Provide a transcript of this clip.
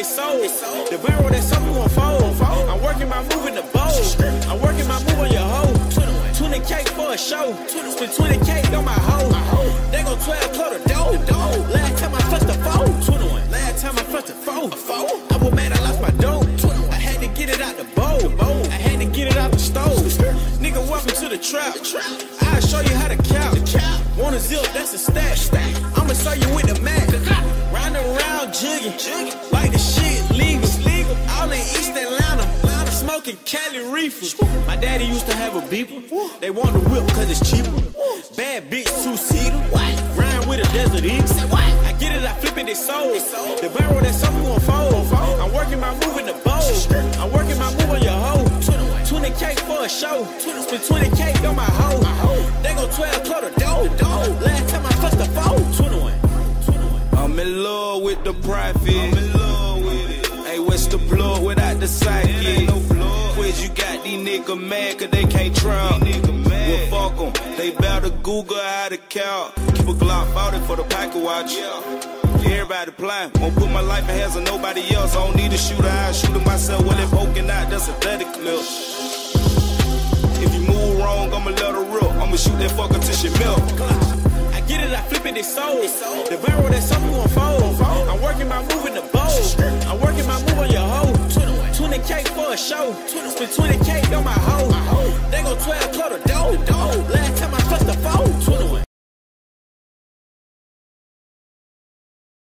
this soul. The barrel that something gon' fold. I'm working my move in the bowl. I'm working my move on your hoe. 20k for a show. Spend 20k on my hoe. They gon' 12 close the door. Last time I touched the phone. Last time I touched the phone. I was mad I lost my dough. I had to get it out the bowl. I had to get it out the stove. Nigga, welcome to the trap. I'll show you how to count. Wanna zip, that's a stash. I'ma show you with the map. Round and round, jigging. Like the shit. Cali reefers. My daddy used to have a beeper. They want the whip cause it's cheaper. Bad bitch, two seater. Rhyme with a desert eagle. I get it, I flip it, they sold. The barrel that something gon' fold. I'm working my move in the bowl. I'm working my move on your hoe. 20k for a show. Spend 20k on my hoe. They gon' 12 close the door. Last time I fucked the phone. 21. I'm in love with the profit. I'm in love with it. Hey, what's the plug without the sidekick? You got these niggas mad cause they can't trap. Well, fuck them. They bout to Google how to count. Keep a Glock 40 for the pocket watch. Everybody blind. Won't put my life in hands of nobody else. I don't need a shooter. I shoot it myself when they poking out. That's a dirty clip. If you move wrong, I'ma let her rip. I'ma shoot that fucker till she melt. I get it, I flip it, they sold. The barrel that something gon' fold. I'm working my move in the bowl. For a show. Spend 20k on my hoe. They gon' 12 close the door.